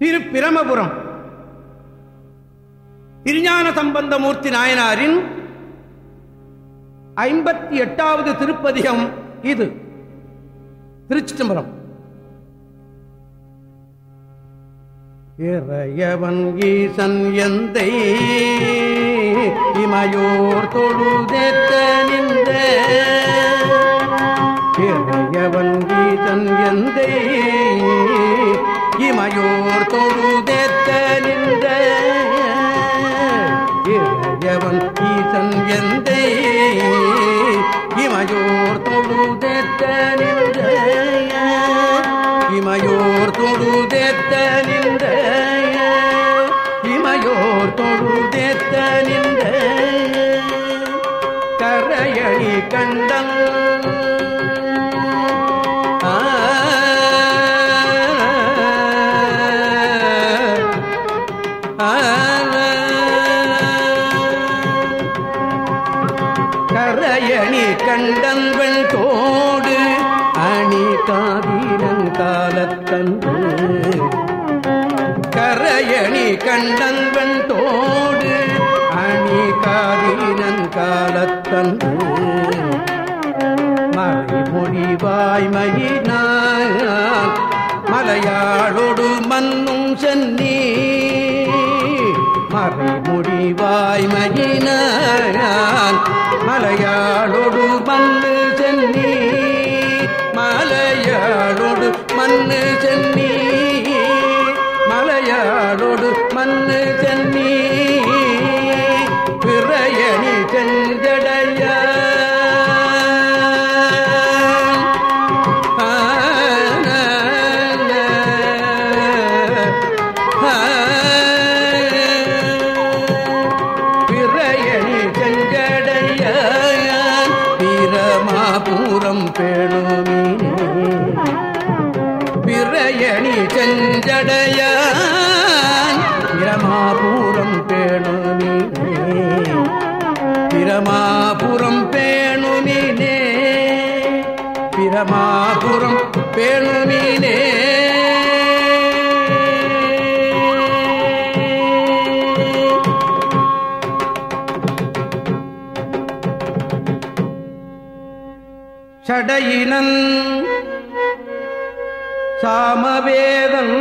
திரு பிரமபுரம். திருஞான சம்பந்தமூர்த்தி நாயனாரின் ஐம்பத்தி எட்டாவது திருப்பதிகம் இது. திருச்சிதம்பரம் இறையவன் ஈசன் எந்தை இமையோர் தொழுதேத்த நின்ற. இறையவன் ஈசன் எந்தை இமையோர் தொழுதேத்த நின்ற இறையவன் ஈசன் எந்த? இமையோர் தொழுதேத்த நின்ற இமையோர் தொழுதேத்த நின்ற காலத்தன்று கரையணி கண்டன்வன் தோடு அணி காதீரன் காலத்தன்று மறைமொழி வாய்மையினான் மலையாளோடு மன்னும் சென்னி மறைமொழி பிறையணி செஞ்சடைய பிரமாபுரம் பேணுமினே. பிரமாபுரம் பேணுமினே. பிரமாபுரம் பேணுமினே. சடையினன் சாமவேதன்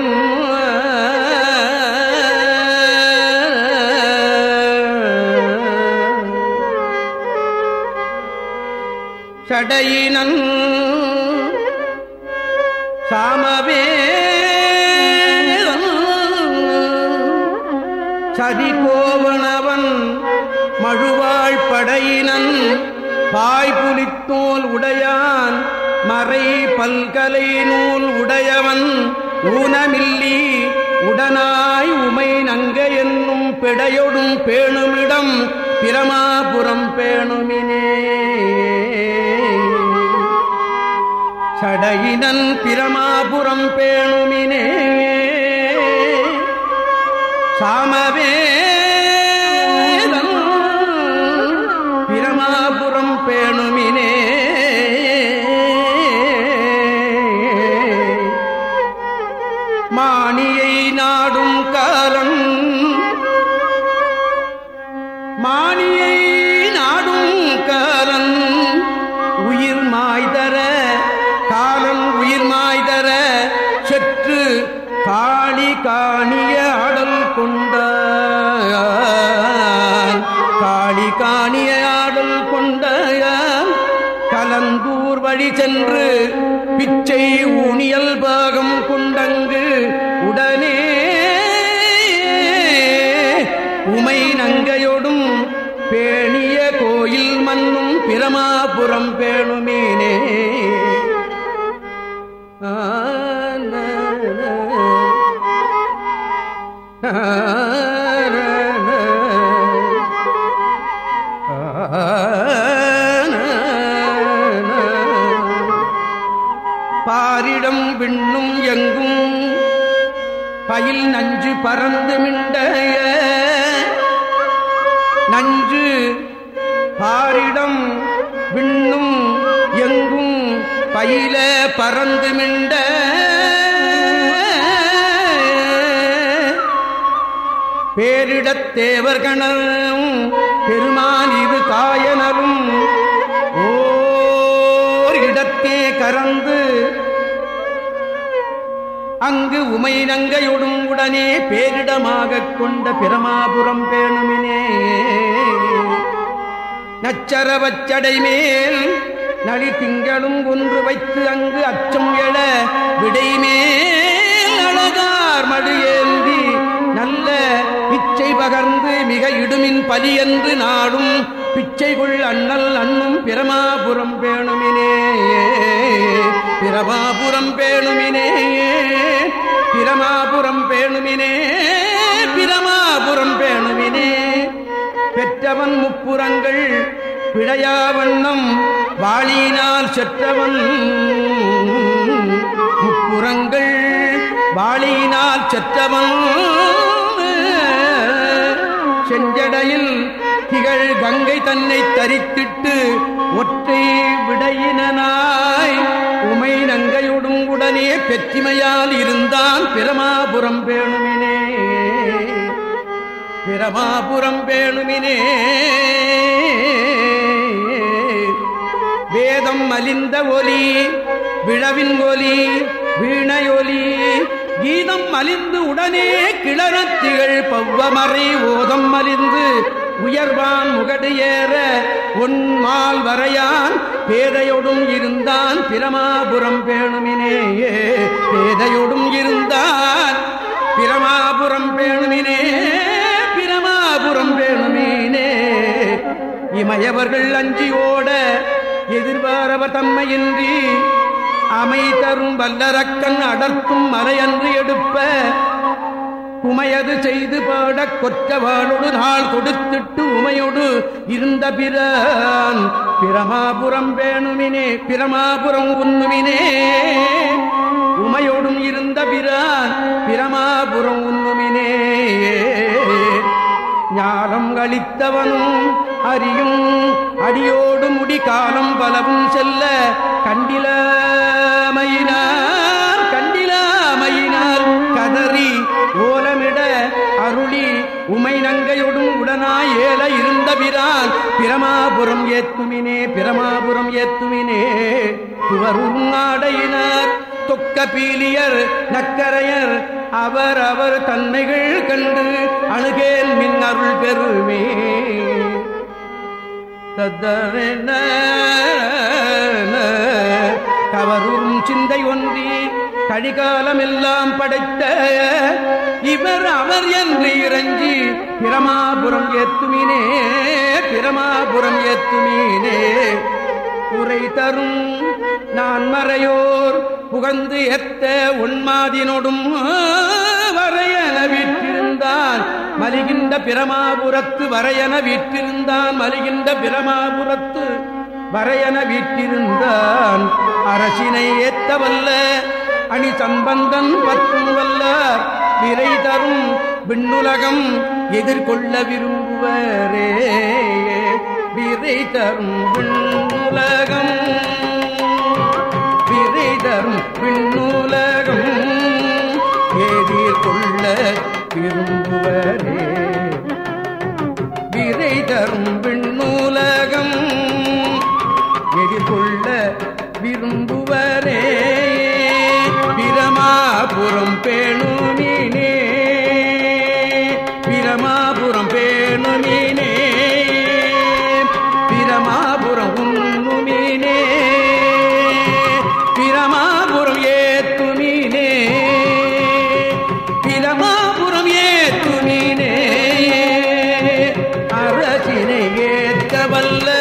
சடையினன் சாமவேதன் சதிகோவனவன் மழுவாழ் படையினன் பாய்புலித்தோல் உடையான் மறை பல்கலை நூல் உடையவன் ஊனமில்லி உடனாய் உமை நங்க என்னும் பிடையொடும் பேணுமிடம் பிரமாபுரம் பேணுமினே. சடையினன் பிரமாபுரம் பேணுமினே. சாமவே மானியை நாடும் காலன் உயிர் மாய்தர காலன் உயிர் மாய்தர செற்று காளி காணிய ஆடல் கொண்ட காளி காணிய ஆடல் கொண்ட கலந்தூர் வழி சென்று பிச்சை ஊனியல் பாகம் கொண்டங்கு பாரிடம் விண்ணும் எங்கும் பயில் நஞ்சு பறந்து மிண்டைய. நஞ்சு பாரிடம் பறந்து மிண்ட பேரிடத் தேவர்களும் பெருமான் இது காயனரும் ஓர் இடத்தே கறந்து அங்கு உமை நங்கையொடும் உடனே பேரிடமாகக் கொண்ட பிரமாபுரம் பேணுமினே. நச்சரவச்சடை மேல் நளி திங்களும் ஒன்று வைத்து அங்கு அச்சம் எழ விடைமேல் அழகார் மடு ஏந்தி நல்ல பிச்சை பகர்ந்து மிக இடுமின் பலி என்று நாடும் பிச்சைக்குள் அண்ணல் அண்ணும் பிரமாபுரம் பேணுமினே. பிரமாபுரம் பேணுமினே. பிரமாபுரம் பேணுமினே. பிரமாபுரம் பேணுமினே. பெற்றவன் முப்புறங்கள் பிழையாவண்ணம் வாளியினால் செற்றவன். முப்புறங்கள் வாளியினால் செற்றவன். செஞ்சடையில் திகழ் கங்கை தன்னை தரித்திட்டு ஒற்றை விடையினாய் உமை நங்கையுடும் உடனே பெற்றிமையால் இருந்தான் பிரமாபுரம் பேணுமினே. பிரமாபுரம் பேணுமினே. மலிந்த ஒலி விழவின் ஒலி வீணையொலி. கீதம் மலிந்து உடனே கிளரத்திகள் பவ்வமறை ஓதம் மலிந்து உயர்வான் முகடு ஏற உன்மால் வரையான் பேதையொடும் இருந்தான் பிரமாபுரம் பேணுமினேயே பேதையொடும் இருந்தான் பிரமாபுரம் பேணுமினே பிரமாபுரம் பேணுமினே. இமையவர்கள் அஞ்சியோட எதிர்பாரவர் தம்மையின்றி அமை தரும் வல்லரக்கன் அடர்த்தும் மலையன்று எடுப்ப உமையது செய்து பாட கொற்றவாளோடு நாள் கொடுத்துட்டு உமையோடு இருந்த பிரான் பிரமாபுரம் வேணுமினே பிரமாபுரம் உண்ணுமினே. உமையோடும் இருந்த பிரான் பிரமாபுரம் உண்ணுமினே. ஞானம் அளித்தவனும் அறியும். அடியோடு முடி காலம் பலவும் செல்ல கண்டிலமையினார் கண்டிலாமையினால் கதறி ஓலமிட அருளி உமை நங்கையொடும் உடனாய் ஏல இருந்த பிரான் பிரமாபுரம் ஏத்துமினே பிரமாபுரம் ஏத்துமினே. துவரும் நாடையினர் தொக்க பீலியர் நக்கரையர் அவர் அவர் தன்மைகள் கண்டு அணுகேல் மின் அருள் பெருமே தத்தரென கவரும் சிந்தை ஒன்றி கழிகாலமெல்லாம் படைத்த இவர் அவர் என்று இறஞ்சி பிரமாபுரம் ஏத்துமினே பிரமாபுரம் ஏத்துமீனே. உரை தரும் நான் மறையோர் புகழ்ந்து எத்த உன்மாதினொடும் வரையன வீற்றிருந்தான். மலிகின்ற பிரமாபுரத்து வரையன வீற்றிருந்தான். மலிகின்ற பிரமாபுரத்து வரையன வீற்றிருந்தான். அரசினை ஏத்தவல்ல அணி சம்பந்தன் பற்றும் வல்லார் விரை தரும் விண்ணுலகம் எதிர்கொள்ள விரும்புவரே. விரை தரும் விண்ணுலகம் தரும் ஏதில் கொள்ள விரும்புவரே. விரை தரும் விண்ணுலகம் எதிர்கொள்ள விரும்புவரே. பிரமாபுரம் பேணுமே ஏத்தவல்ல